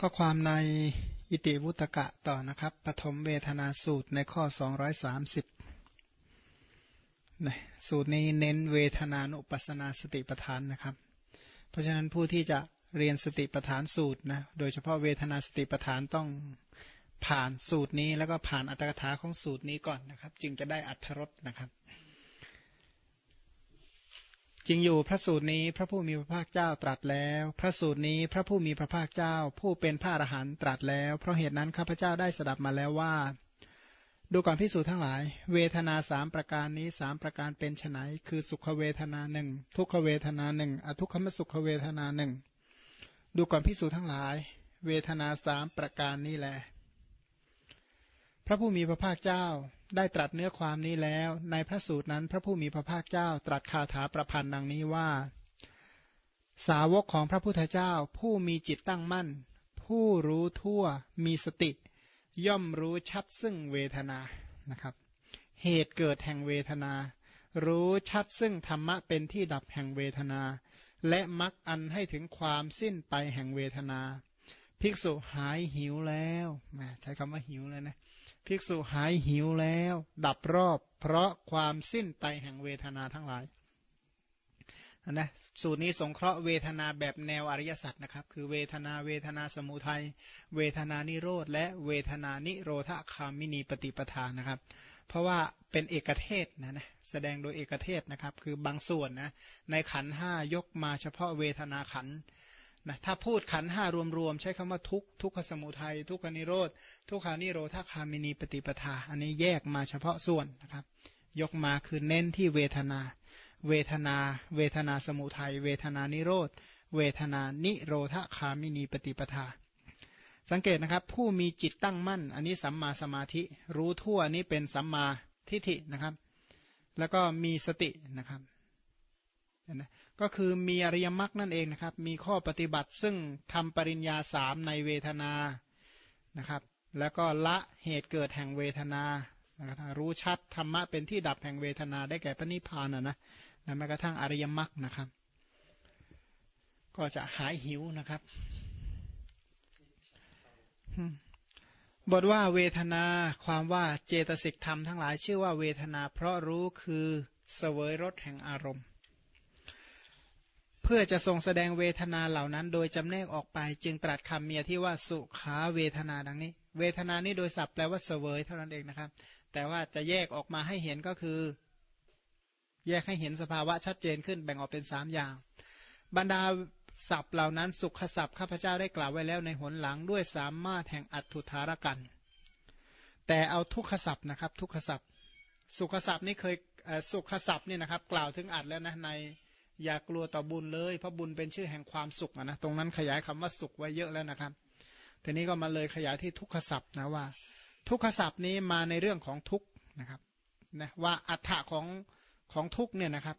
ก็ความในอิติวุตกะต่อนะครับปฐมเวทนาสูตรในข้อ 230นะสูตรนี้เน้นเวทนานุปัสนาสติปทานนะครับ เพราะฉะนั้นผู้ที่จะเรียนสติปทานสูตรนะโดยเฉพาะเวทนาสติปทานต้องผ่านสูตรนี้แล้วก็ผ่านอัตถกถาของสูตรนี้ก่อนนะครับ จึงจะได้อัตถรสนะครับ จริงอยู่พระสูตรนี้พระผู้มีพระภาคเจ้าตรัสแล้ว พระสูตรนี้พระผู้มีพระภาคเจ้า ผู้เป็นพระอรหันต์ตรัสแล้ว เพราะเหตุนั้นข้าพเจ้าได้สดับมาแล้วว่า ดูก่อนพิสูจน์ทั้งหลาย เวทนาสามประการนี้สามประการเป็นไนคือสุขเวทนาหนึ่งทุกขเวทนาหนึ่งอทุกขมสุขเวทนาหนึ่งดูก่อนพิสูจน์ทั้งหลาย เวทนาสามประการนี้แหละพระผู้มีพระภาคเจ้า ได้ตรัสเนื้อความนี้แล้ว ในพระสูตรนั้นพระผู้มีพระภาคเจ้าตรัสคาถาประพันธ์ดังนี้ว่า สาวกของพระพุทธเจ้า ผู้มีจิตตั้งมั่น ผู้รู้ทั่วมีสติ ย่อมรู้ชัดซึ่งเวทนานะครับ เหตุเกิดแห่งเวทนา รู้ชัดซึ่งธรรมะเป็นที่ดับแห่งเวทนา และมักอันให้ถึงความสิ้นไปแห่งเวทนา ภิกษุหายหิวแล้วใช้คำว่าหิวเลยนะ ภิกษุหายหิวแล้ว ดับรอบ เพราะความสิ้นไปแห่งเวทนาทั้งหลายนะสูตรนี้สงเคราะห์เวทนาแบบแนวอริยสัจนะครับ คือเวทนาเวทนาสมุทัย เวทนานิโรธ และเวทนานิโรธคามินีปฏิปทานนะครับ เพราะว่าเป็นเอกเทศนะนะแสดงโดยเอกเทศนะครับ คือบางส่วนนะในขันห้ายกมาเฉพาะเวทนาขัน นะถ้าพูดขันห้ารวมๆใช้คำว่าทุกทุกขสมุทัยทุกขนิโรธทุกขานิโรธาคามินีปฏิปทา อันนี้แยกมาเฉพาะส่วนนะครับ ยกมาคือเน้นที่เวทนา เวทนา เวทนาสมุทัยเวทนานิโรธเวทนานิโรธาคามินีปฏิปทา สังเกตนะครับผู้มีจิตตั้งมั่น อันนี้สัมมาสมาธิ รู้ทั่วนนี้เป็นสัมมาทิฏฐินะครับ แล้วก็มีสตินะครับ นะก็คือมีอริยมรรคนั่นเองนะครับ มีข้อปฏิบัติซึ่งทำปริญญาสามในเวทนานะครับ แล้วก็ละเหตุเกิดแห่งเวทนานะครับรู้ชัดธรรมะเป็นที่ดับแห่งเวทนาได้แก่พระนิพพานนะนะแม้กระทั่งอริยมรรคนะครับ ก็จะหายหิวนะครับบทว่าเวทนาความว่าเจตสิกธรรมทั้งหลายชื่อว่าเวทนา เพราะรู้คือเสวยรสแห่งอารมณ์ เพื่อจะทรงแสดงเวทนาเหล่านั้น โดยจำแนกออกไป จึงตรัสคำเมียที่ว่าสุขาเวทนาดังนี้ เวทนานี้โดยศัพท์แปลว่าเสวยเท่านั้นเองนะครับ แต่ว่าจะแยกออกมาให้เห็นก็คือ แยกให้เห็นสภาวะชัดเจนขึ้นแบ่งออกเป็นสามอย่าง บรรดาศัพท์เหล่านั้นสุขศัพท์ข้าพเจ้าได้กล่าวไว้แล้วในหนหลังด้วยสามารถแห่งอัตถุธารกัน แต่เอาทุกขศัพท์นะครับ ทุกขศัพท์ สุขศัพท์นี่เคยสุขศัพท์นี่นะครับ กล่าวถึงอัดแล้วนะใน อย่ากลัวต่อบุญเลยเพราะบุญเป็นชื่อแห่งความสุขนะตรงนั้นขยายคำว่าสุขไว้เยอะแล้วนะครับทีนี้ก็มาเลยขยายที่ทุกขศัพท์นะว่า ทุกขศัพท์นี้มาในเรื่องของทุกนะครับนะว่าอัฏฐะของของทุกเนี่ยนะครับ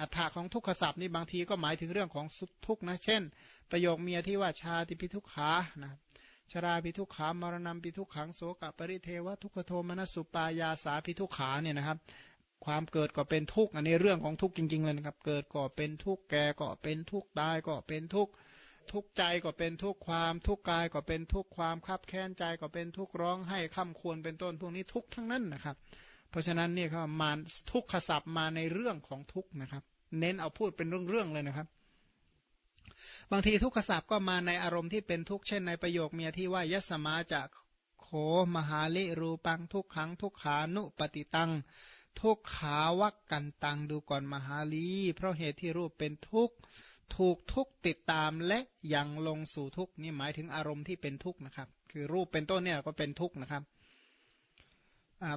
อัฏฐะของทุกขศัพท์นี่บางทีก็หมายถึงเรื่องของทุกนะเช่น ประโยคเมียที่ว่าชาติพิทุกขานะชราพิทุกขามรณะพิทุกขังโสกปริเทวทุกขโทมนสุปายาสาพิทุกขาเนี่ยนะครับ ความเกิดก็เป็นทุกข์อันนี้เรื่องของทุกข์จริง ๆ เลยนะครับ เกิดก็เป็นทุกข์แก่ก็เป็นทุกข์ตายก็เป็นทุกข์ทุกข์ใจก็เป็นทุกข์ความ ทุกข์กายก็เป็นทุกข์ความคับแค้นใจก็เป็นทุกข์ร้องให้ข้าควรเป็นต้นพวกนี้ทุกข์ทั้งนั้นนะครับ เพราะฉะนั้นเนี่ยเขามาทุกขศัพท์มาในเรื่องของทุกข์นะครับ เน้นเอาพูดเป็นเรื่องๆเลยนะครับ บางทีทุกขศัพท์ก็มาในอารมณ์ที่เป็นทุกข์เช่นในประโยคเมียที่ว่ายสมาจะโขมหาลิรูปังทุกขังทุกขานุปฏิตัง ทุกขาวักกันตังดูก่อนมหาลี เพราะเหตุที่รูปเป็นทุกข์ถูกทุกติดตามและยังลงสู่ทุกนี่หมายถึงอารมณ์ที่เป็นทุกข์นะครับ คือรูปเป็นต้นเนี่ยก็เป็นทุกข์นะครับ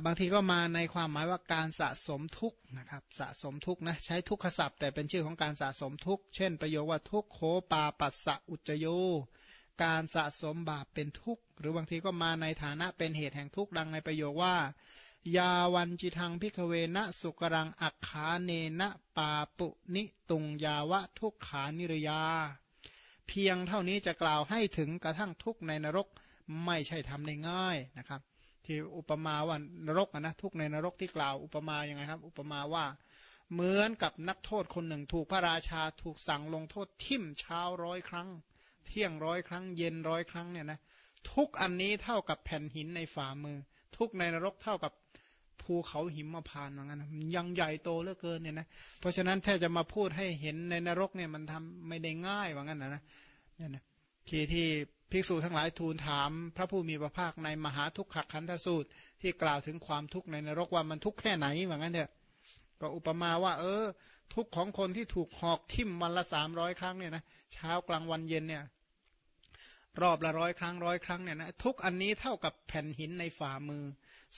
บางทีก็มาในความหมายว่าการสะสมทุกข์นะครับ สะสมทุกข์นะใช้ทุกขศัพท์แต่เป็นชื่อของการสะสมทุกข์เช่น ประโยคว่าทุกโคปาปัสสะอุจโย การสะสมบาปเป็นทุกข์หรือบางทีก็มาในฐานะเป็นเหตุแห่งทุกข์ดังในประโยคว่า ยาวันจิทังพิกเวนะสุกรังอักขาเนนะปาปุนิตุงยาวะทุกขานิรยา เพียงเท่านี้จะกล่าวให้ถึงกระทั่งทุกในนรกไม่ใช่ทำได้ง่ายนะครับ ที่อุปมาว่านรกนะทุกในนรกที่กล่าวอุปมาอย่างไงครับ อุปมาว่าเหมือนกับนักโทษคนหนึ่งถูกพระราชาถูกสั่งลงโทษทิ่มเช้าร้อยครั้ง เที่ยงร้อยครั้ง เย็นร้อยครั้งเนี่ยนะทุกอันนี้เท่ากับแผ่นหินในฝ่ามือ ทุกในนรกเท่ากับ ภูเขาหิมมาพานเหมือนกันยังใหญ่โตเหลือเกินเนี่ยนะเพราะฉะนั้นถ้าจะมาพูดให้เห็นในนรกเนี่ยมันทำไม่ได้ง่ายว่างั้นนะนะเนี่ยนะที่ที่ภิกษุทั้งหลายทูลถาม พระผู้มีพระภาคในมหาทุกขคันธสูตร ที่กล่าวถึงความทุกข์ในนรกว่ามันทุกข์แค่ไหนว่างั้นเถอะก็อุปมาว่า เออ ทุกข์ของคนที่ถูกหอกทิ่มวันละสามร้อยครั้งเนี่ยนะเช้ากลางวันเย็นเนี่ย รอบละร้อยครั้งร้อยครั้งเนี่ยนะทุกอันนี้เท่ากับแผ่นหินในฝ่ามือ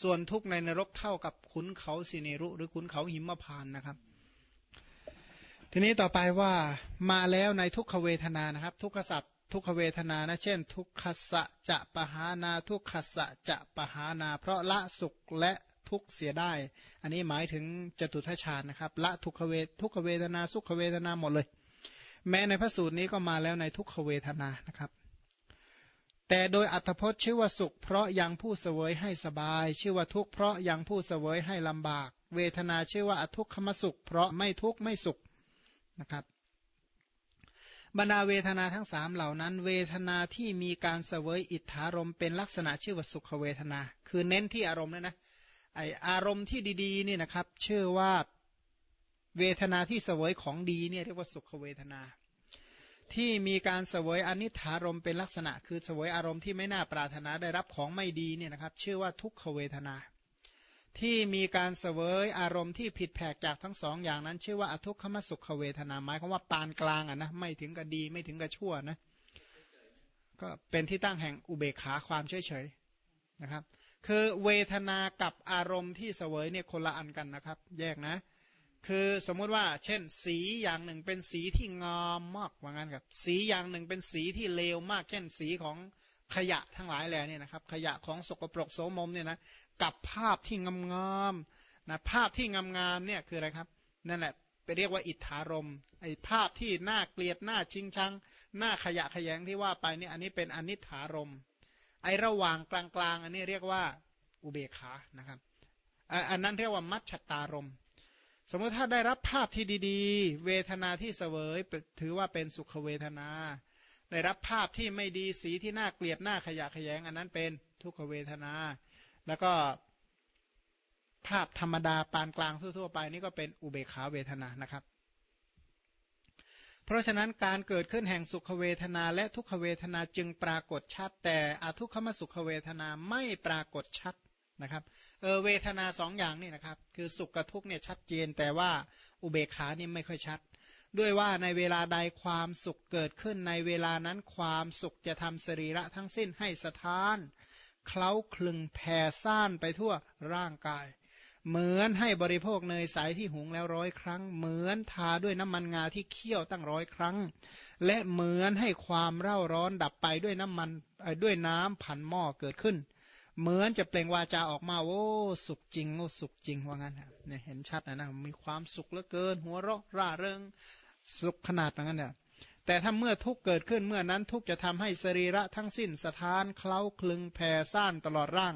ส่วนทุกในนรกเท่ากับขุนเขาสิเนรุ หรือขุนเขาหิมพานนะครับ ทีนี้ต่อไปว่ามาแล้วในทุกขเวทนานะครับ ทุกขสัพทุกขเวทนานะเช่น ทุกขสะจะปหานา ทุกขสะจะปหานา เพราะละสุขและทุกเสียได้ อันนี้หมายถึงจตุทัชฌานนะครับละทุกขเวทุกขเวทนา สุขเวทนาหมดเลย แม้ในพระสูตรนี้ก็มาแล้วในทุกขเวทนานะครับ แต่โดยอัตพจน์ชื่อว่าสุข เพราะยังผู้เสวยให้สบาย ชื่อว่าทุกข์เพราะยังผู้เสวยให้ลำบาก เวทนาชื่อว่าอทุกขมสุข เพราะไม่ทุกข์ไม่สุขนะครับบรรดาเวทนาทั้งสามเหล่านั้น เวทนาที่มีการเสวยอิทธารมเป็นลักษณะชื่อว่าสุขเวทนา คือเน้นที่อารมณ์นะนะไออารมณ์ที่ดีๆนี่นะครับ ชื่อว่าเวทนาที่เสวยของดีเนี่ยเรียกว่าสุขเวทนา ที่มีการเสวยอนิถารมเป็นลักษณะ คือเสวยอารมณ์ที่ไม่น่าปรารถนาได้รับของไม่ดีเนี่ยนะครับ ชื่อว่าทุกขเวทนา ที่มีการเสวยอารมณ์ที่ผิดแผกจากทั้งสองอย่างนั้น ชื่อว่าอทุกขมสุขเวทนาหมายความว่าปานกลางอะนะไม่ถึงกับดีไม่ถึงกับชั่วนะก็เป็นที่ตั้งแห่งอุเบกขาความเฉยเฉยนะครับ คือเวทนากับอารมณ์ที่เสวยเนี่ยคนละอันกันนะครับ แยกนะ คือสมมุติว่า เช่น สีอย่างหนึ่งเป็นสีที่งามมากว่างั้นครับ สีอย่างหนึ่งเป็นสีที่เลวมาก เช่นสีของขยะทั้งหลายแหล่นี่นะครับ ขยะของสกปรกโสมมเนี่ยนะกับภาพที่งามๆนะภาพที่งามๆเนี่ยคืออะไรครับ นั่นแหละไปเรียกว่าอิทธารมไอภาพที่น่าเกลียดน่าชิงชังน่าขยะขยงที่ว่าไปนี่อันนี้เป็นอนิถารมไอระหว่างกลางๆ อันนี้เรียกว่าอุเบขานะครับอันนั้นเรียกว่ามัชตารม สมมติถ้าได้รับภาพที่ดี ๆ เวทนาที่เสวย ถือว่าเป็นสุขเวทนา ได้รับภาพที่ไม่ดีสีที่น่าเกลียดน่าขยะขยง อันนั้นเป็นทุกขเวทนา แล้วก็ภาพธรรมดาปานกลางทั่วๆไปนี่ก็เป็นอุเบขาเวทนานะครับ เพราะฉะนั้นการเกิดขึ้นแห่งสุขเวทนาและทุกขเวทนาจึงปรากฏชัด แต่อทุกขมสุขเวทนาไม่ปรากฏชัด นะครับเออเวทนาสองอย่างนี่นะครับ คือสุขกับทุกเนี่ยชัดเจน แต่ว่าอุเบกขานี่ไม่ค่อยชัด ด้วยว่าในเวลาใดความสุขเกิดขึ้นในเวลานั้นความสุขจะทำสรีระทั้งสิ้นให้สะท้าน เคล้าคลึงแผ่ซ่านไปทั่วร่างกาย เหมือนให้บริโภคเนยใสที่หุงแล้วร้อยครั้ง เหมือนทาด้วยน้ำมันงาที่เคี่ยวตั้งร้อยครั้ง และเหมือนให้ความเร่าร้อนดับไปด้วยน้ำมันด้วยน้ำผันหม้อเกิดขึ้น เหมือนจะเปล่งวาจาออกมาโอ้สุขจริงโอ้สุขจริงว่างั้นเนี่ยเห็นชัดนะนะมีความสุขเหลือเกิน หัวเราะร่าเริงสุขขนาดนั้นเนี่ยแต่ถ้าเมื่อทุกเกิดขึ้นเมื่อนั้นทุกจะทำให้สรีระทั้งสิ้นสถานเคล้าคลึงแผ่ซ่านตลอดร่าง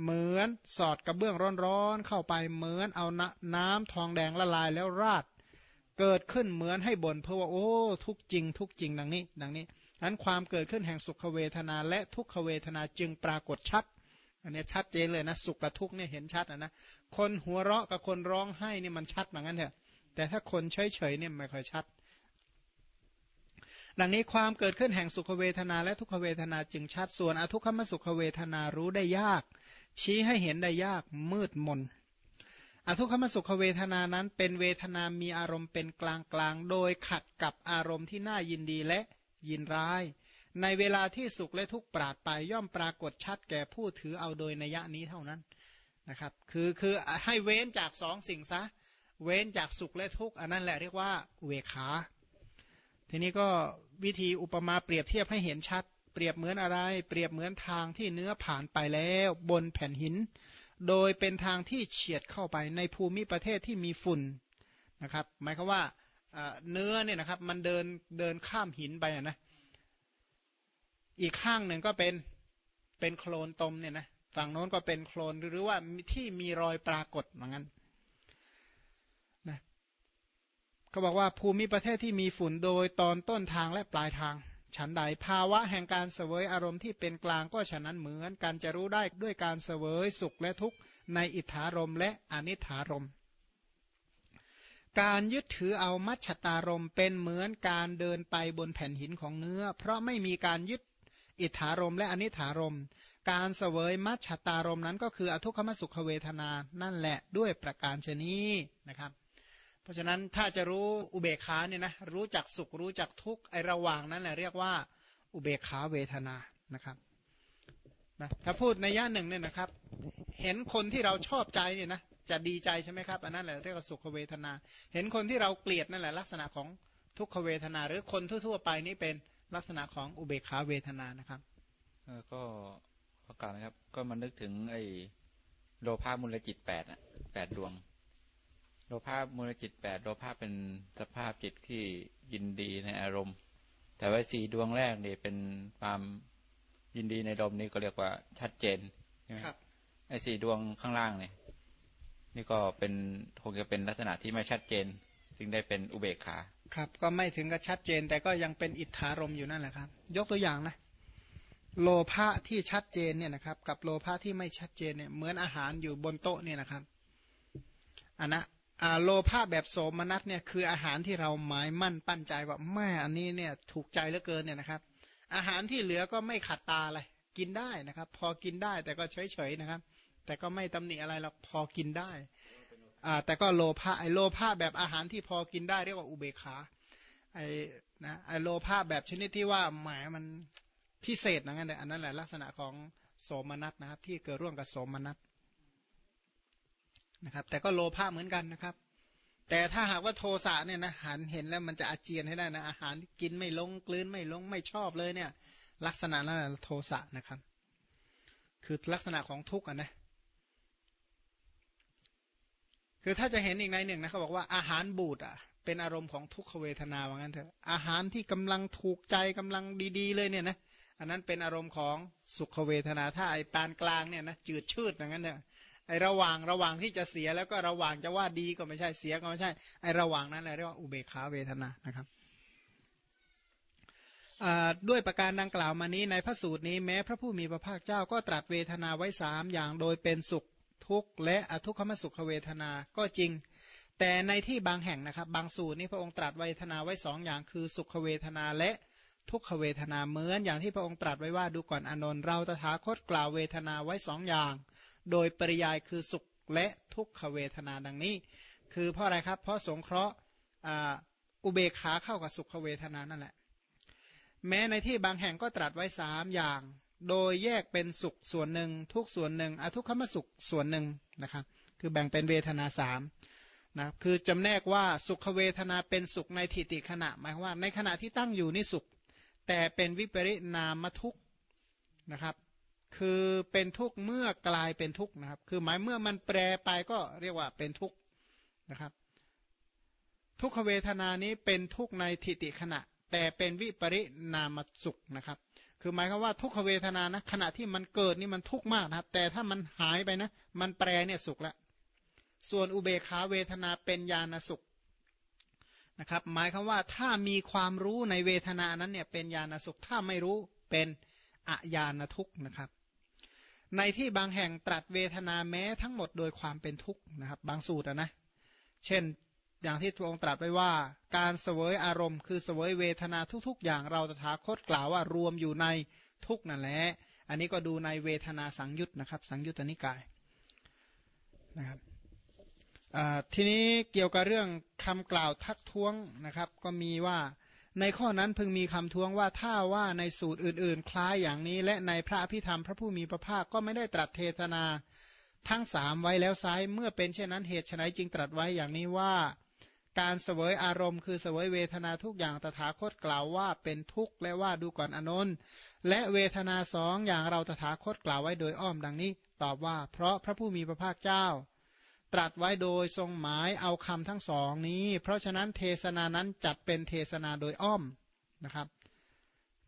เหมือนสอดกระเบื้องร้อนๆเข้าไปเหมือนเอาน้ำทองแดงละลายแล้วราด เกิดขึ้นเหมือนให้บ่นเพราะว่าโอ้ทุกจริง ทุกจริงดังนี้ ดังนี้นั้นความเกิดขึ้นแห่งสุขเวทนาและทุกขเวทนาจึงปรากฏชัด อันนี้ชัดเจนเลยนะสุขกับทุกเนี่ยเห็นชัดนะนะคนหัวเราะกับคนร้องไห้เนี่ยมันชัดเหมือนกันเถอะแต่ถ้าคนเฉยเฉยเนี่ยไม่ค่อยชัด ดังนี้ความเกิดขึ้นแห่งสุขเวทนาและทุกขเวทนาจึงชัดส่วนอทุกขมสุขเวทนารู้ได้ยาก ชี้ให้เห็นได้ยากมืดมนอทุกขมสุขเวทนานั้นเป็นเวทนามีอารมณ์เป็นกลางกลางโดยขัดกับอารมณ์ที่น่ายินดีและยินร้าย ในเวลาที่สุขและทุกข์ปราดไปย่อมปรากฏชัดแก่ผู้ถือเอาโดยนัยนี้เท่านั้นนะครับ คือคือให้เว้นจากสองสิ่งซะ เว้นจากสุขและทุกข์อันนั้นแหละเรียกว่าเวขา ทีนี้ก็วิธีอุปมาเปรียบเทียบให้เห็นชัด เปรียบเหมือนอะไร เปรียบเหมือนทางที่เนื้อผ่านไปแล้วบนแผ่นหิน โดยเป็นทางที่เฉียดเข้าไปในภูมิประเทศที่มีฝุ่นนะครับ หมายความว่าเนื้อเนี่ยนะครับมันเดินเดินข้ามหินไปนะ อีกข้างหนึ่งก็เป็นเป็นโคลนตมเนี่ยนะฝั่งโน้นก็เป็นโคลนหรือว่าที่มีรอยปรากฏเหมือนกันนะเขาบอกว่าภูมิประเทศที่มีฝุ่นโดยตอนต้นทางและปลายทาง ฉันใดภาวะแห่งการเสวยอารมณ์ที่เป็นกลางก็ฉะนั้นเหมือนการจะรู้ได้ด้วยการเสวยสุขและทุกข์ในอิทธารมและอนิธารมการยึดถือเอามัชชตารมเป็นเหมือนการเดินไปบนแผ่นหินของเนื้อ เพราะไม่มีการยึด อิทธารมและอนิธารม การเสวยมัชชตารมนั้นก็คืออทุกขมสุขเวทนานั่นแหละด้วยประการชนีนะครับ เพราะฉะนั้นถ้าจะรู้อุเบกขาเนี่ยนะรู้จักสุขรู้จักทุกข์ไอระหว่างนั้นแหละเรียกว่าอุเบกขาเวทนานะครับนะถ้าพูดในย่านหนึ่งเนี่ยนะครับ เห็นคนที่เราชอบใจเนี่ยนะจะดีใจใช่ไหมครับอันนั้นแหละเรียกว่าสุขเวทนา เห็นคนที่เราเกลียดนั่นแหละลักษณะของทุกขเวทนา หรือคนทั่ว ๆ ไปนี่เป็น ลักษณะของอุเบกขาเวทนานะครับก็ประกาศนะครับ ก็มานึกถึงไอ้โลภะมูลจิตแปดอะแปดดวง โลภะมูลจิตแปดโลภะเป็นสภาพจิตที่ยินดีในอารมณ์ แต่ว่าสี่ดวงแรกเนี่ยเป็นความยินดีในลมนี่ก็เรียกว่าชัดเจนใช่ไหมครับไอ้สี่ดวงข้างล่างเนี่ยนี่ก็เป็นคงจะเป็นลักษณะที่ไม่ชัดเจน จึงได้เป็นอุเบกขา ครับ ก็ไม่ถึงกับชัดเจน แต่ก็ยังเป็นอิทธารมอยู่นั่นแหละครับ ยกตัวอย่างนะ โลภะที่ชัดเจนเนี่ยนะครับ กับโลภะที่ไม่ชัดเจนเนี่ยเหมือนอาหารอยู่บนโต๊ะเนี่ยนะครับอันนะโลภะแบบโสมนัสเนี่ยคืออาหารที่เราหมายมั่นปั้นใจว่าแม่อันนี้เนี่ยถูกใจเหลือเกินเนี่ยนะครับ อาหารที่เหลือก็ไม่ขัดตาเลยกินได้นะครับ พอกินได้แต่ก็เฉยๆนะครับ แต่ก็ไม่ตำหนิอะไรหรอกพอกินได้ แต่ก็โลภะไอโลภะแบบอาหารที่พอกินได้เรียกว่าอุเบกขาไอนะไอโลภะแบบชนิดที่ว่าหมายมันพิเศษนะงั้นแต่อันนั้นแหละลักษณะของโสมนัสนะครับ ที่เกิดร่วมกับโสมนัสนะครับ แต่ก็โลภะเหมือนกันนะครับ แต่ถ้าหากว่าโทสะเนี่ยนะหันเห็นแล้วมันจะอาเจียนให้ได้นะอาหารกินไม่ลงกลืนไม่ลงไม่ชอบเลยเนี่ย ลักษณะนั้นโทสะนะครับ คือลักษณะของทุกข์นะ คือถ้าจะเห็นอีกในหนึ่งนะเขาบอกว่าอาหารบูดอะ เป็นอารมณ์ของทุกขเวทนาว่างั้นเถอะอาหารที่กำลังถูกใจกำลังดีๆ เลยเนี่ยนะอันนั้นเป็นอารมณ์ของสุขเวทนาถ้าไอ้ปานกลางเนี่ยนะจืดชืดอย่างนั้นเนี่ยไอ้ระหว่างระหว่างที่จะเสียแล้วก็ระหว่างจะว่าดีก็ไม่ใช่เสียก็ไม่ใช่ไอ้ระหว่างนั้นเรียกว่าอุเบกขาเวทนานะครับด้วยประการดังกล่าวมานี้ในพระสูตรนี้แม้พระผู้มีพระภาคเจ้าก็ตรัสเวทนาไว้สามอย่างโดยเป็นสุข ทุกข์และอทุกขมสุขเวทนาก็จริง แต่ในที่บางแห่งนะครับ บางสูตรนี้พระองค์ตรัสเวทนาไว้สองอย่างคือสุขเวทนาและทุกขเวทนาเหมือนอย่างที่พระองค์ตรัสไว้ว่าดูก่อนอนนท์เราตถาคตกล่าวเวทนาไว้สองอย่าง โดยปริยายคือสุขและทุกขเวทนาดังนี้ คือเพราะอะไรครับ เพราะสงเคราะห์อุเบกขาเข้ากับสุขเวทนานั่นแหละ แม้ในที่บางแห่งก็ตรัสไว้สามอย่าง โดยแยกเป็นสุขส่วนหนึ่ง ทุกส่วนหนึ่งอทุกขมสุขส่วนหนึ่งนะครับคือแบ่งเป็นเวทนาสามนะคือจำแนกว่าสุขเวทนาเป็นสุขในทิฏฐิขณะ หมายว่าในขณะที่ตั้งอยู่นี่สุข แต่เป็นวิปริณามทุกนะครับ คือเป็นทุกข์เมื่อกลายเป็นทุกข์นะครับ คือหมายเมื่อมันแปรไปก็เรียกว่าเป็นทุกข์นะครับ ทุกขเวทนานี้เป็นทุกข์ในทิฏฐิขณะ แต่เป็นวิปริณามสุขนะครับ คือหมายความว่าทุกขเวทนานะขณะที่มันเกิดนี่มันทุกข์มากนะครับ แต่ถ้ามันหายไปนะ มันแปรเนี่ยสุขล้วส่วนอุเบกขาเวทนาเป็นญาณสุขนะครับหมายความว่าถ้ามีความรู้ในเวทนานั้นเนี่ยเป็นญาณสุขถ้าไม่รู้เป็นอญาณทุกข์นะครับ ในที่บางแห่งตรัสเวทนาแม้ทั้งหมดโดยความเป็นทุกข์นะครับ บางสูตรนะ เช่น อย่างที่ทวงตรัสไว้ว่า การเสวยอารมณ์คือเสวยเวทนาทุกๆ อย่างเราตถาคตกล่าวว่ารวมอยู่ในทุกนั่นแหละอันนี้ก็ดูในเวทนาสังยุตนะครับ สังยุตตนิกายนะครับทีนี้เกี่ยวกับเรื่องคำกล่าวทักท้วงนะครับ ก็มีว่าในข้อนั้นพึงมีคำท้วงว่าถ้าว่าในสูตรอื่น ๆ คล้ายอย่างนี้ และในพระอภิธรรมพระผู้มีพระภาคก็ไม่ได้ตรัสเทศนาทั้งสามไว้แล้วไซเมื่อเป็นเช่นนั้นเหตุไฉนจึงตรัสไว้อย่างนี้ว่า การเสวยอารมณ์คือเสวยเวทนาทุกอย่างตถาคตกล่าวว่าเป็นทุกข์และว่าดูก่อนอนนท์และเวทนาสองอย่างเราตถาคตกล่าวไว้โดยอ้อมดังนี้ ตอบว่า เพราะพระผู้มีพระภาคเจ้า ตรัสไว้โดยทรงหมายเอาคำทั้งสองนี้ เพราะฉะนั้นเทศนานั้นจัดเป็นเทศนาโดยอ้อมนะครับ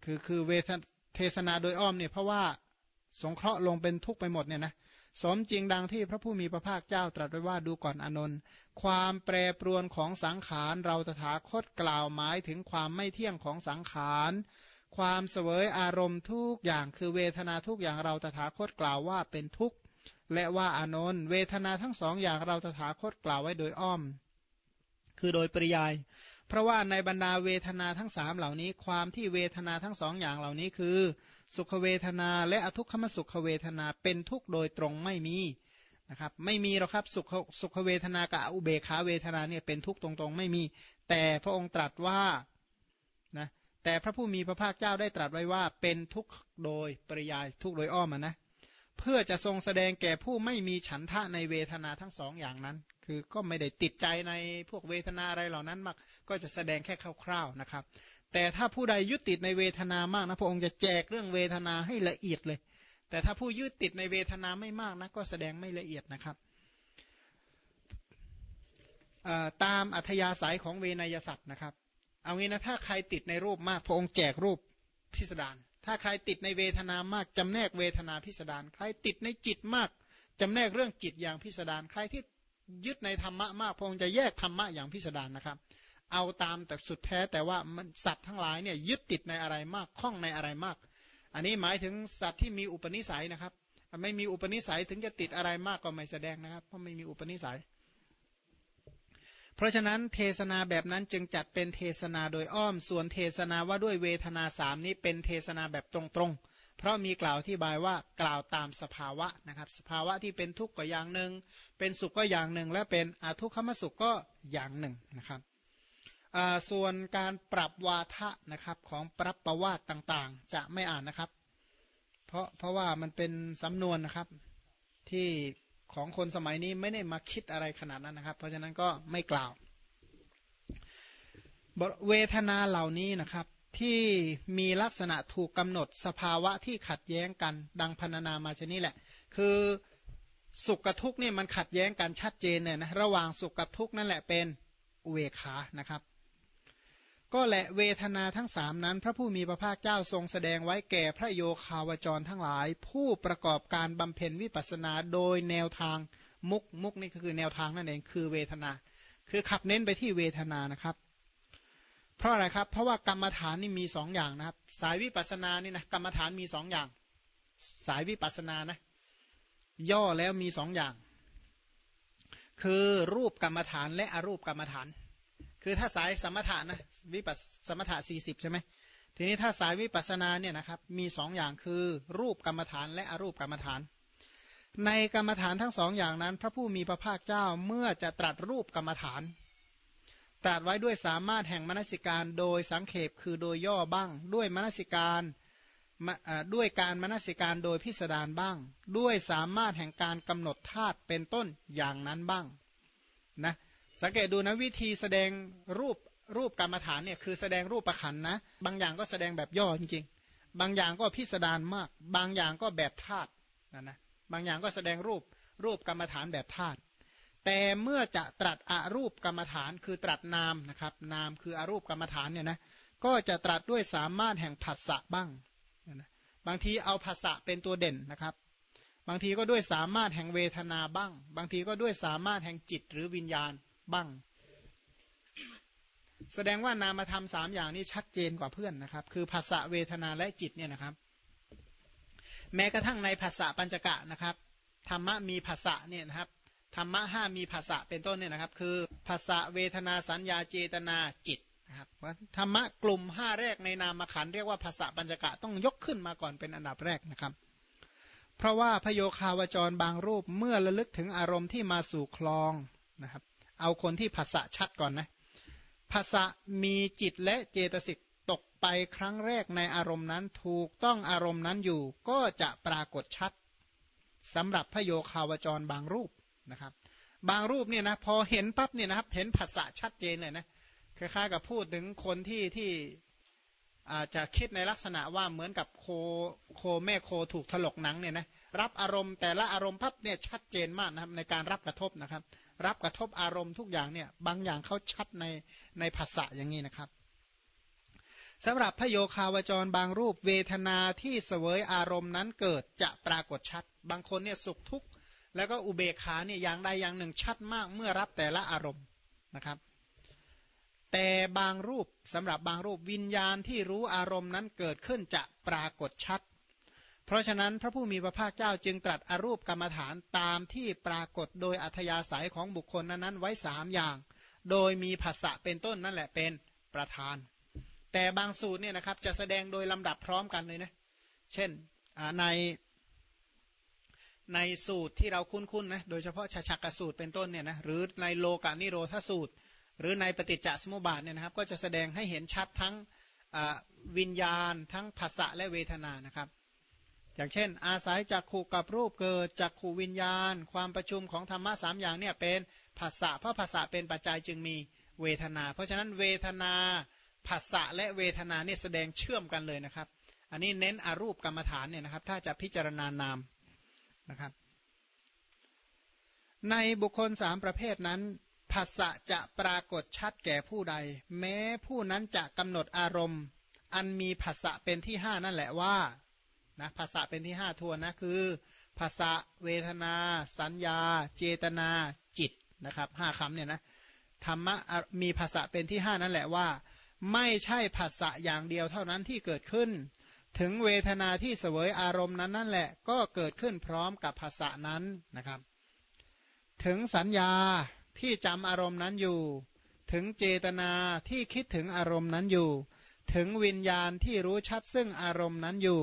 คือคือเวทเทศนาโดยอ้อมเนี่ยเพราะว่าสงเคราะห์ลงเป็นทุกข์ไปหมดเนี่ยนะ สมจริงดังที่พระผู้มีพระภาคเจ้าตรัสไว้ว่าดูก่อนอนนท์ความแปรปรวนของสังขารเราตถาคตกล่าวหมายถึงความไม่เที่ยงของสังขารความเสวยอารมณ์ทุกอย่างคือเวทนาทุกอย่างเราตถาคตกล่าวว่าเป็นทุกข์ และว่าอานนท์เวทนาทั้งสองอย่างเราตถาคตกล่าวไว้โดยอ้อม คือโดยปริยาย เพราะว่าในบรรดาเวทนาทั้งสามเหล่านี้ ความที่เวทนาทั้งสองอย่างเหล่านี้คือ สุขเวทนาและอทุกขมสุขเวทนาเป็นทุกข์โดยตรงไม่มีนะครับไม่มีหรอกครับสุขสุขเวทนากับอุเบขาเวทนาเนี่ยเป็นทุกข์ตรงๆ ไม่มี แต่พระองค์ตรัสว่านะแต่พระผู้มีพระภาคเจ้าได้ตรัสไว้ว่าเป็นทุกข์โดยปริยายทุกข์โดยอ้อมนะเพื่อจะทรงแสดงแก่ผู้ไม่มีฉันทะในเวทนาทั้งสองอย่างนั้น คือก็ไม่ได้ติดใจในพวกเวทนาอะไรเหล่านั้นมาก ก็จะแสดงแค่คร่าวๆนะครับ แต่ถ้าผู้ใดยึดติดในเวทนามากนะพระองค์จะแจกเรื่องเวทนาให้ละเอียดเลย แต่ถ้าผู้ยึดติดในเวทนาไม่มากนะก็แสดงไม่ละเอียดนะครับตามอัธยาศัยของเวนยสัตว์นะครับ เอางี้นะถ้าใครติดในรูปมาก พระองค์แจกรูปพิสดารถ้าใครติดในเวทนามากจำแนกเวทนาพิสดารใครติดในจิตมากจำแนกเรื่องจิตอย่างพิสดารใครที่ ยึดในธรรมะมากพงจะแยกธรรมะอย่างพิสดารนะครับ เอาตามแต่สุดแท้แต่ว่ามันสัตว์ทั้งหลายเนี่ยยึดติดในอะไรมากคล้องในอะไรมาก อันนี้หมายถึงสัตว์ที่มีอุปนิสัยนะครับไม่มีอุปนิสัยถึงจะติดอะไรมากก็ไม่แสดงนะครับเพราะไม่มีอุปนิสัย เพราะฉะนั้นเทศนาแบบนั้นจึงจัดเป็นเทศนาโดยอ้อมส่วนเทศนาว่าด้วยเวทนาสามนี้เป็นเทศนาแบบตรงๆ เพราะมีกล่าวที่บายว่ากล่าวตามสภาวะนะครับ สภาวะที่เป็นทุกข์ก็อย่างหนึ่ง เป็นสุขก็อย่างหนึ่ง และเป็นอทุกขมสุขก็อย่างหนึ่งนะครับส่วนการปรับวาทะนะครับของปรับประวาตต่างๆ จะไม่อ่านนะครับ เพราะเพราะว่ามันเป็นสำนวนนะครับที่ของคนสมัยนี้ไม่ได้มาคิดอะไรขนาดนั้นนะครับ เพราะฉะนั้นก็ไม่กล่าว เวทนาเหล่านี้นะครับ ที่มีลักษณะถูกกำหนดสภาวะที่ขัดแย้งกัน ดังพรรณนามาชนี้แหละ คือสุขกับทุกข์นี่มันขัดแย้งกันชัดเจนเนี่ยนะระหว่างสุขกับทุกข์นั่นแหละเป็นอุเวขานะครับ ก็แหละเวทนาทั้งสามนั้น พระผู้มีพระภาคเจ้าทรงแสดงไว้แก่พระโยคาวจรทั้งหลาย ผู้ประกอบการบำเพ็ญวิปัสนาโดยแนวทางมุกมุกนี่ก็คือแนวทางนั่นเองคือเวทนา คือขับเน้นไปที่เวทนานะครับ เพราะอะไรครับ เพราะว่ากรรมฐานนี่มีสองอย่างนะครับ สายวิปัสนานี่นะกรรมฐานมีสองอย่าง สายวิปัสนานะ ย่อแล้วมีสองอย่าง คือรูปกรรมฐานและอรูปกรรมฐาน คือถ้าสายสมถะนะวิปัสสมถะสี่สิบใช่ไหมทีนี้ถ้าสายวิปัสนาเนี่ยนะครับมีสองอย่างคือรูปกรรมฐานและอรูปกรรมฐาน ในกรรมฐานทั้งสองอย่างนั้น พระผู้มีพระภาคเจ้าเมื่อจะตรัสรูปกรรมฐาน ตรัสไว้ด้วยสามารถแห่งมนสิการโดยสังเขปคือโดยย่อบ้าง ด้วยมนสิการด้วยการมนสิการโดยพิสดารบ้าง ด้วยสามารถแห่งการกำหนดธาตุเป็นต้นอย่างนั้นบ้างนะสังเกตดูนะวิธีแสดงรูปรูปกรรมฐานเนี่ยคือแสดงรูปประคันนะบางอย่างก็แสดงแบบย่อจริงๆ บางอย่างก็พิสดารมาก บางอย่างก็แบบธาตุนะนะบางอย่างก็แสดงรูปรูปกรรมฐานแบบธาตุ แต่เมื่อจะตรัสอารูปกรรมฐานคือตรัสนามนะครับ นามคืออารูปกรรมฐานเนี่ยนะก็จะตรัสด้วยสามารถแห่งผัสสะบ้างนะบางทีเอาผัสสะเป็นตัวเด่นนะครับ บางทีก็ด้วยสามารถแห่งเวทนาบ้าง บางทีก็ด้วยสามารถแห่งจิตหรือวิญญาณบ้าง แสดงว่านามธรรมสามอย่างนี้ชัดเจนกว่าเพื่อนนะครับ คือภาษาเวทนาและจิตเนี่ยนะครับ แม้กระทั่งในภาษาปัญจกะนะครับธรรมะมีภาษาเนี่ยนะครับ ธรรมะห้ามีภาษาเป็นต้นเนี่ยนะครับ คือภาษาเวทนาสัญญาเจตนาจิตนะครับธรรมะกลุ่มห้าแรกในนามขันเรียกว่าภาษาปัญจกะต้องยกขึ้นมาก่อนเป็นอันดับแรกนะครับ เพราะว่าพโยคาวจรบางรูปเมื่อระลึกถึงอารมณ์ที่มาสู่คลองนะครับ เอาคนที่ภาษาชัดก่อนนะภาษามีจิตและเจตสิกตกไปครั้งแรกในอารมณ์นั้นถูกต้องอารมณ์นั้นอยู่ก็จะปรากฏชัดสำหรับพโยคาวจรบางรูป นะครับ บางรูปเนี่ยนะพอเห็นปั๊บเนี่ยนะครับ เห็นภาษาชัดเจนเลยนะคล้ายๆกับพูดถึงคนที่ที่อาจจะคิดในลักษณะว่าเหมือนกับโคโคแม่โคถูกถลกหนังเนี่ยนะรับอารมณ์แต่ละอารมณ์ปั๊บเนี่ยชัดเจนมากนะครับในการรับกระทบนะครับ รับกระทบอารมณ์ทุกอย่างเนี่ยบางอย่างเขาชัดในในภาษาอย่างนี้นะครับสำหรับพระโยคาวจรบางรูปเวทนาที่เสวยอารมณ์นั้นเกิดจะปรากฏชัด บางคนเนี่ยสุขทุกข์ แล้วก็อุเบกขาเนี่ยอย่างใดอย่างหนึ่งชัดมากเมื่อรับแต่ละอารมณ์นะครับ แต่บางรูปสำหรับบางรูปวิญญาณที่รู้อารมณ์นั้นเกิดขึ้นจะปรากฏชัด เพราะฉะนั้นพระผู้มีพระภาคเจ้าจึงตรัสอรูปกรรมฐานตามที่ปรากฏโดยอัธยาศัยของบุคคลนั้นๆไว้สามอย่าง โดยมีภาษะเป็นต้นนั่นแหละเป็นประธาน แต่บางสูตรเนี่ยนะครับจะแสดงโดยลำดับพร้อมกันเลยนะ เช่นใน ในสูตรที่เราคุ้นๆนะโดยเฉพาะชาชักสูตรเป็นต้นเนี่ยนะหรือในโลกานิโรธสูตร หรือในปฏิจจสมุปบาทเนี่ยนะครับก็จะแสดงให้เห็นชัดทั้งวิญญาณ ทั้งภาษะและเวทนานะครับ อย่างเช่น อาศัยจากขู่กับรูปเกิดจากขู่วิญญาณ ความประชุมของธรรมะสามอย่างเนี่ยเป็นภาษะเพราะภาษะเป็นปัจจัยจึงมีเวทนา เพราะฉะนั้นเวทนาภาษะและเวทนาเนี่ยแสดงเชื่อมกันเลยนะครับ อันนี้เน้นอรูปกรรมฐานเนี่ยนะครับถ้าจะพิจารณานาม นะครับ ในบุคคลสามประเภทนั้นภาษะจะปรากฏชัดแก่ผู้ใด แม้ผู้นั้นจะกำหนดอารมณ์ อันมีภาษะเป็นที่ห้านั่นแหละว่านะภาษะเป็นที่ห้าทวนนะคือภาษะเวทนา สัญญา เจตนา จิตนะครับห้าคำเนี่ยนะธรรมะมีภาษะเป็นที่ห้านั่นแหละว่า ไม่ใช่ภาษะอย่างเดียวเท่านั้นที่เกิดขึ้น ถึงเวทนาที่เสวยอารมณ์นั้นนั่นแหละ ก็เกิดขึ้นพร้อมกับภาษะนั้นนะครับ ถึงสัญญาที่จำอารมณ์นั้นอยู่ ถึงเจตนาที่คิดถึงอารมณ์นั้นอยู่ ถึงวิญญาณที่รู้ชัดซึ่งอารมณ์นั้นอยู่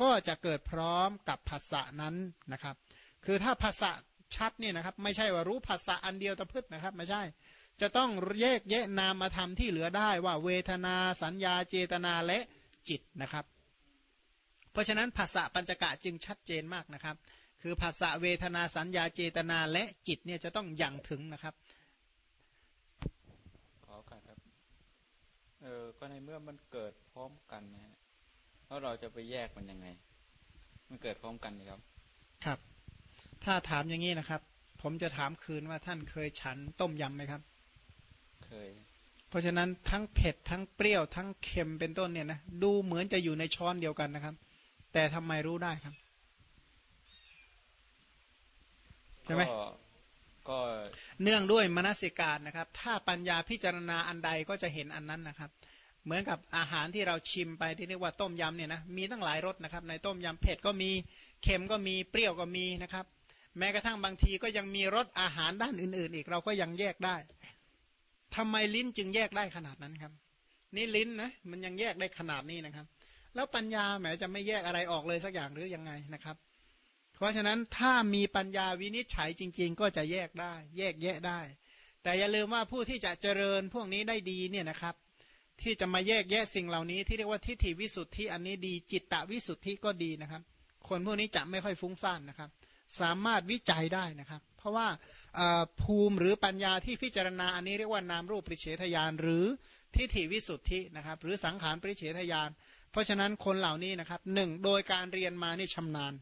ก็จะเกิดพร้อมกับภาษะนั้นนะครับ คือถ้าภาษะชัดเนี่ยนะครับ ไม่ใช่ว่ารู้ภาษะอันเดียวตะพึดนะครับไม่ใช่จะต้องแยกแยะนามธรรมที่เหลือได้ว่าเวทนาสัญญาเจตนาและจิตนะครับ เพราะฉะนั้นภาษาปัญจกะจึงชัดเจนมากนะครับ คือภาษาเวทนาสัญญาเจตนาและจิตเนี่ยจะต้องยังถึงนะครับ ขอการครับเออก็ในเมื่อมันเกิดพร้อมกันนะฮะแล้วเราจะไปแยกมันยังไง มันเกิดพร้อมกันนะครับครับ ถ้าถามอย่างนี้นะครับ ผมจะถามคืนว่าท่านเคยฉันต้มยำไหมครับ เคย เพราะฉะนั้นทั้งเผ็ดทั้งเปรี้ยวทั้งเค็มเป็นต้นเนี่ยนะดูเหมือนจะอยู่ในช้อนเดียวกันนะครับ แต่ทำไมรู้ได้ครับใช่ไหมก็เนื่องด้วยมนสิการนะครับ ถ้าปัญญาพิจารณาอันใดก็จะเห็นอันนั้นนะครับ เหมือนกับอาหารที่เราชิมไปที่เรียกว่าต้มยำเนี่ยนะมีตั้งหลายรสนะครับ ในต้มยำเผ็ดก็มีเค็มก็มีเปรี้ยวก็มีนะครับ แม้กระทั่งบางทีก็ยังมีรสอาหารด้านอื่น ๆ อีกเราก็ยังแยกได้ทำไมลิ้นจึงแยกได้ขนาดนั้นครับ นี่ลิ้นนะมันยังแยกได้ขนาดนี้นะครับ แล้วปัญญาแหมจะไม่แยกอะไรออกเลยสักอย่างหรือยังไงนะครับ เพราะฉะนั้นถ้ามีปัญญาวินิจฉัยจริง ๆ ก็จะแยกได้ แยกแยะได้ แต่อย่าลืมว่าผู้ที่จะเจริญพวกนี้ได้ดีเนี่ยนะครับ ที่จะมาแยกแยะสิ่งเหล่านี้ที่เรียกว่าทิฏฐิวิสุทธิอันนี้ดีจิตตวิสุทธิก็ดีนะครับ คนพวกนี้จะไม่ค่อยฟุ้งซ่านนะครับ สามารถวิจัยได้นะครับ เพราะว่าภูมิหรือปัญญาที่พิจารณาอันนี้เรียกว่านามรูปปริเฉทยานหรือทิฏฐิวิสุทธินะครับ หรือสังขารปริเฉทยาน เพราะฉะนั้นคนเหล่านี้นะครับหนึ่งโดยการเรียนมานี่ชำนาญ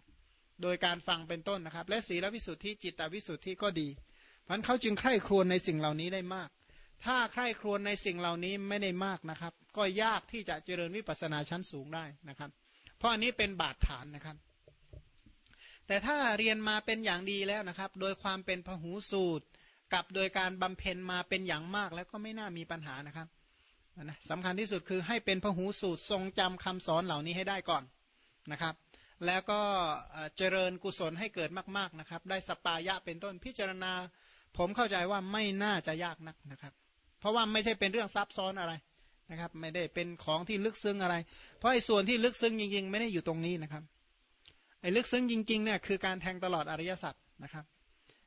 โดยการฟังเป็นต้นนะครับ และศีลวิสุทธิจิตตวิสุทธิก็ดีพราะเขาจึงใคร่ครวญในสิ่งเหล่านี้ได้มาก ถ้าใคร่ครวญในสิ่งเหล่านี้ไม่ได้มากนะครับ ก็ยากที่จะเจริญวิปัสสนาชั้นสูงได้นะครับ เพราะอันนี้เป็นบาดฐานนะครับ แต่ถ้าเรียนมาเป็นอย่างดีแล้วนะครับ โดยความเป็นพหูสูตร กับโดยการบำเพ็ญมาเป็นอย่างมากแล้วก็ไม่น่ามีปัญหานะครับ นะสำคัญที่สุดคือให้เป็นพหูสูตรทรงจำคำสอนเหล่านี้ให้ได้ก่อนนะครับ แล้วก็เจริญกุศลให้เกิดมากๆนะครับ ได้สปายะเป็นต้นพิจารณา ผมเข้าใจว่าไม่น่าจะยากนักนะครับ เพราะว่าไม่ใช่เป็นเรื่องซับซ้อนอะไรนะครับ ไม่ได้เป็นของที่ลึกซึ้งอะไร เพราะไอ้ส่วนที่ลึกซึ้งจริง ๆ ไม่ได้อยู่ตรงนี้นะครับไอ้ลึกซึ้งจริงๆเนี่ยคือการแทงตลอดอริยสัจนะครับ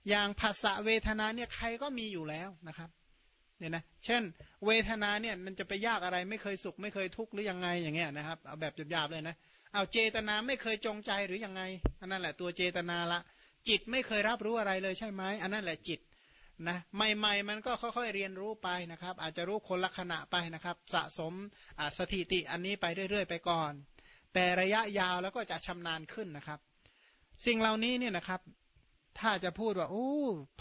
อย่างภาษาเวทนาเนี่ยใครก็มีอยู่แล้วนะครับ เนี่ยนะเช่น เวทนาเนี่ยมันจะไปยากอะไรไม่เคยสุข ไม่เคยทุกข์หรือยังไงอย่างเงี้ยนะครับเอาแบบหยาบๆเลยนะเอาเจตนาไม่เคยจงใจหรือยังไงอันนั้นแหละตัวเจตนาละ จิตไม่เคยรับรู้อะไรเลยใช่ไหมอันนั้นแหละจิตนะใหม่ๆมันก็ค่อยๆเรียนรู้ไปนะครับ อาจจะรู้คนลักษณะไปนะครับ สะสมสถิติอันนี้ไปเรื่อยๆ ไปก่อน แต่ระยะยาวแล้วก็จะชำนาญขึ้นนะครับ สิ่งเหล่านี้เนี่ยนะครับ ถ้าจะพูดว่าโอ้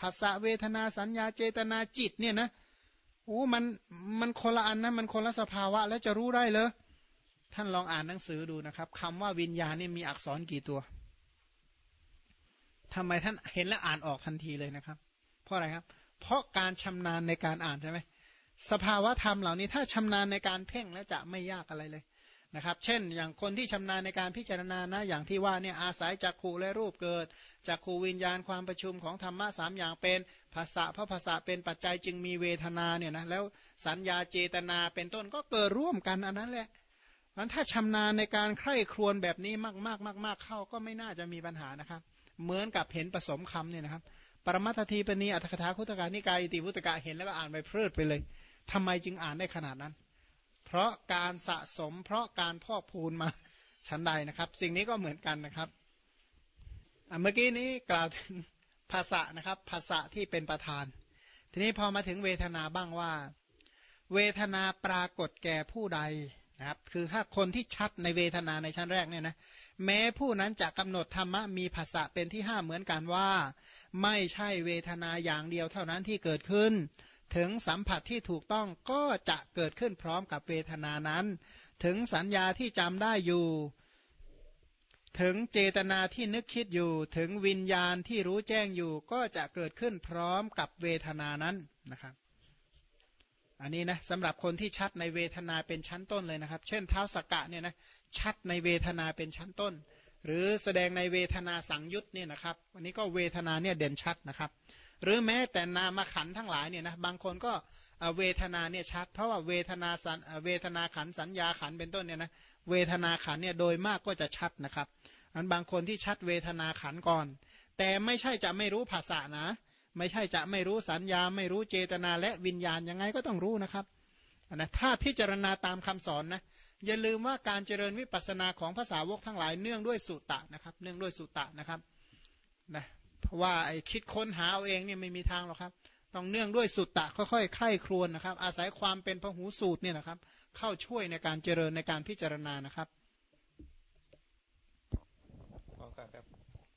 ภาษาเวทนาสัญญาเจตนาจิตเนี่ยนะ อ้มันมันคนละอันนะมันคนละสภาวะ แล้วจะรู้ได้เลยท่านลองอ่านหนังสือดูนะครับคำว่าวิญญาณนี่มีอักษรกี่ตัวทำไมท่านเห็นแล้วอ่านออกทันทีเลยนะครับ เพราะอะไรครับ เพราะการชำนาญในการอ่านใช่ไหมสภาวะธรรมเหล่านี้ถ้าชำนาญในการเพ่งแล้วจะไม่ยากอะไรเลย นะครับ เช่น อย่างคนที่ชำนาญในการพิจารณานะอย่างที่ว่าเนี่ยอาศัยจากขูและรูปเกิดจากขูวิญญาณความประชุมของธรรมะสามอย่างเป็นภาษาเพราะภาษาเป็นปัจจัยจึงมีเวทนาเนี่ยนะแล้วสัญญาเจตนาเป็นต้นก็เกิดร่วมกันอันนั้นแหละมันถ้าชำนาญในการใคร่ครวญแบบนี้มากมากมากมากเข้าก็ไม่น่าจะมีปัญหานะครับ เหมือนกับเห็นผสมคำเนี่ยนะครับ ปรมัตทีปณีอัตถกถาคุตกานิกายติวุตกะเห็นแล้วก็อ่านไปเพลิดไปเลยทำไมจึงอ่านได้ขนาดนั้น เพราะการสะสม เพราะการพอกพูนมาชั้นใดนะครับ สิ่งนี้ก็เหมือนกันนะครับเมื่อกี้นี้กล่าวถึงภาษานะครับภาษาที่เป็นประธาน ทีนี้พอมาถึงเวทนาบ้างว่า เวทนาปรากฏแก่ผู้ใดนะครับคือถ้าคนที่ชัดในเวทนาในชั้นแรกเนี่ยนะแม้ผู้นั้นจะกำหนดธรรมะมีภาษาเป็นที่ห้าเหมือนกันว่า ไม่ใช่เวทนาอย่างเดียวเท่านั้นที่เกิดขึ้น ถึงสัมผัสที่ถูกต้องก็จะเกิดขึ้นพร้อมกับเวทนานั้น ถึงสัญญาที่จำได้อยู่ ถึงเจตนาที่นึกคิดอยู่ ถึงวิญญาณที่รู้แจ้งอยู่ ก็จะเกิดขึ้นพร้อมกับเวทนานั้นนะครับ อันนี้นะสำหรับคนที่ชัดในเวทนาเป็นชั้นต้นเลยนะครับ เช่นเท้าสกกะเนี่ยนะชัดในเวทนาเป็นชั้นต้น หรือแสดงในเวทนาสังยุตเนี่ยนะครับ อันนี้ก็เวทนาเนี่ยเด่นชัดนะครับ หรือแม้แต่นามขันทั้งหลายเนี่ยนะบางคนก็เวทนาเนี่ยชัด เพราะว่าเวทนาสันเวทนาขันสัญญาขันเป็นต้นเนี่ยนะเวทนาขันเนี่ยโดยมากก็จะชัดนะครับอันบางคนที่ชัดเวทนาขันก่อน แต่ไม่ใช่จะไม่รู้ภาษานะ ไม่ใช่จะไม่รู้สัญญา ไม่รู้เจตนาและวิญญาณยังไงก็ต้องรู้นะครับนะถ้าพิจารณาตามคำสอนนะอย่าลืมว่าการเจริญวิปัสสนาของภาษาวกทั้งหลายเนื่องด้วยสุตตะนะครับ เนื่องด้วยสุตตะนะครับนะ เพราะว่าไอ้คิดค้นหาเอาเองเนี่ยไม่มีทางหรอกครับ ต้องเนื่องด้วยสุตตะค่อยๆ ใคร่ครวญนะครับ อาศัยความเป็นพหูสูตรเนี่ยนะครับ เข้าช่วยในการเจริญในการพิจารณานะครับ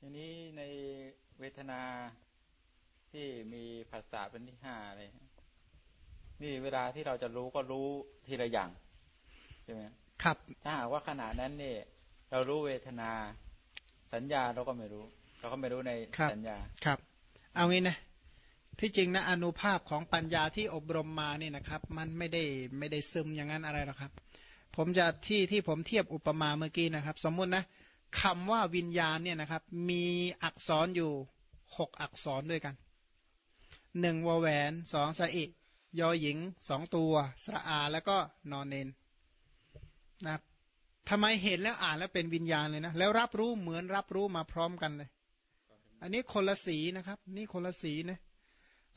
ทีนี้ในเวทนาที่มีภาษาเป็นที่ห้าอะไรนี่เวลาที่เราจะรู้ก็รู้ทีละอย่างใช่ไหมครับ ถ้าหากว่าขณะนั้นเนี่ย เรารู้เวทนา สัญญาเราก็ไม่รู้ เราก็ไม่รู้ในสัญญาครับ เอางี้นะที่จริงนะอนุภาพของปัญญาที่อบรมมานี่นะครับ มันไม่ได้ไม่ได้ซึมอย่างนั้นอะไรหรอกครับ ผมจะที่ที่ผมเทียบอุปมาเมื่อกี้นะครับ สมมุตินะคำว่าวิญญาณเนี่ยนะครับ มีอักษรอยู่หกอักษรด้วยกันหนึ่งวแหวนสองสะอิยอหญิงสองตัวสระอาแล้วก็นอนเนนนะทำไมเห็นแล้วอ่านแล้วเป็นวิญญาณเลยนะ แล้วรับรู้เหมือนรับรู้มาพร้อมกันเลย อันนี้คนละสีนะครับ นี่คนละสีนะ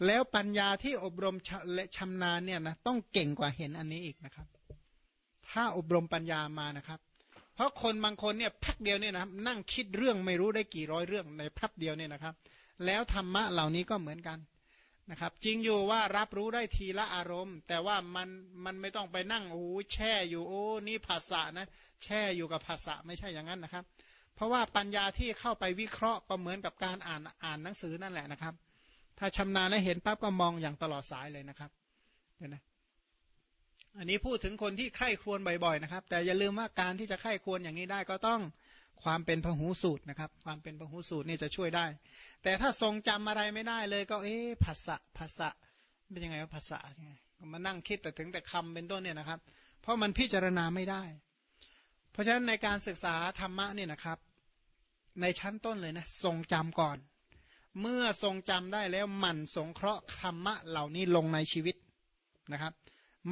แล้วปัญญาที่อบรมและชำนาญเนี่ยนะต้องเก่งกว่าเห็นอันนี้อีกนะครับ ถ้าอบรมปัญญามานะครับ เพราะคนบางคนเนี่ยพักเดียวเนี่ยนะครับ นั่งคิดเรื่องไม่รู้ได้กี่ร้อยเรื่องในพักเดียวเนี่ยนะครับ แล้วธรรมะเหล่านี้ก็เหมือนกันนะครับ จริงอยู่ว่ารับรู้ได้ทีละอารมณ์ แต่ว่ามันมันไม่ต้องไปนั่งโอ้แช่อยู่โอ้นี่ภาษานะ แช่อยู่กับภาษาไม่ใช่อย่างนั้นนะครับ เพราะว่าปัญญาที่เข้าไปวิเคราะห์ก็เหมือนกับการอ่านอ่านหนังสือนั่นแหละนะครับ ถ้าชำนาญและเห็นปั๊บก็มองอย่างตลอดสายเลยนะครับเห็นไหมอันนี้พูดถึงคนที่ไข้ควรบ่อยๆนะครับ แต่อย่าลืมว่าการที่จะไข้ควรอย่างนี้ได้ก็ต้องความเป็นพหูสูตรนะครับ ความเป็นพหูสูตรนี่จะช่วยได้ แต่ถ้าทรงจำอะไรไม่ได้เลยก็เอ๊ะภาษาภาษาเป็นยังไงว่าภาษาไงมานั่งคิดแต่ถึงแต่คำเป็นต้นเนี่ยนะครับ เพราะมันพิจารณาไม่ได้ เพราะฉะนั้นในการศึกษาธรรมะเนี่ยนะครับ ในชั้นต้นเลยนะ ทรงจำก่อน เมื่อทรงจำได้แล้วหมั่นสงเคราะห์ธรรมะเหล่านี้ลงในชีวิตนะครับ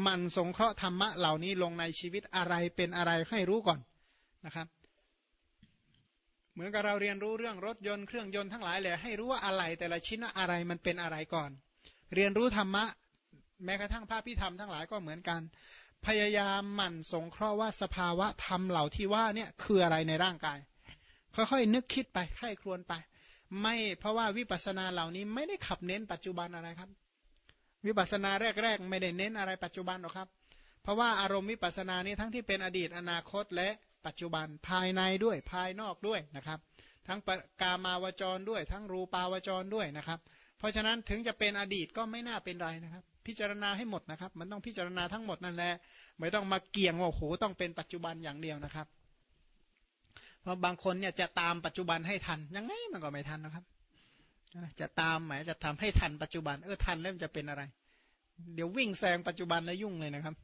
หมั่นสงเคราะห์ธรรมะเหล่านี้ลงในชีวิตอะไรเป็นอะไรให้รู้ก่อนนะครับเหมือนกับเราเรียนรู้เรื่องรถยนต์เครื่องยนต์ทั้งหลายเลยให้รู้ว่าอะไรแต่ละชิ้นอะไรมันเป็นอะไรก่อน เรียนรู้ธรรมะ แม้กระทั่งพระพิธรรมทั้งหลายก็เหมือนกัน พยายามหมั่นสงเคราะห์ว่าสภาวะธรรมเหล่าที่ว่าเนี่ยคืออะไรในร่างกาย ค่อยๆนึกคิดไปใคร่ครวญไป ไม่เพราะว่าวิปัสสนาเหล่านี้ไม่ได้ขับเน้นปัจจุบันอะไรครับ วิปัสสนาแรกๆ ไม่ได้เน้นอะไรปัจจุบันหรอกครับ เพราะว่าอารมณ์วิปัสสนานี้ทั้งที่เป็นอดีตอนาคตและปัจจุบันภายในด้วยภายนอกด้วยนะครับ ทั้งกามาวจรด้วย ทั้งรูปาวจรด้วยนะครับ เพราะฉะนั้นถึงจะเป็นอดีตก็ไม่น่าเป็นไรนะครับ พิจารณาให้หมดนะครับ มันต้องพิจารณาทั้งหมดนั่นแหละไม่ต้องมาเกี่ยงว่าโหต้องเป็นปัจจุบันอย่างเดียวนะครับ เพราะบางคนเนี่ยจะตามปัจจุบันให้ทัน ยังไงมันก็ไม่ทันนะครับ จะตามหมายจะทำให้ทันปัจจุบันเออทันแล้วมันจะเป็นอะไร เดี๋ยววิ่งแซงปัจจุบันแล้วยุ่งเลยนะครับ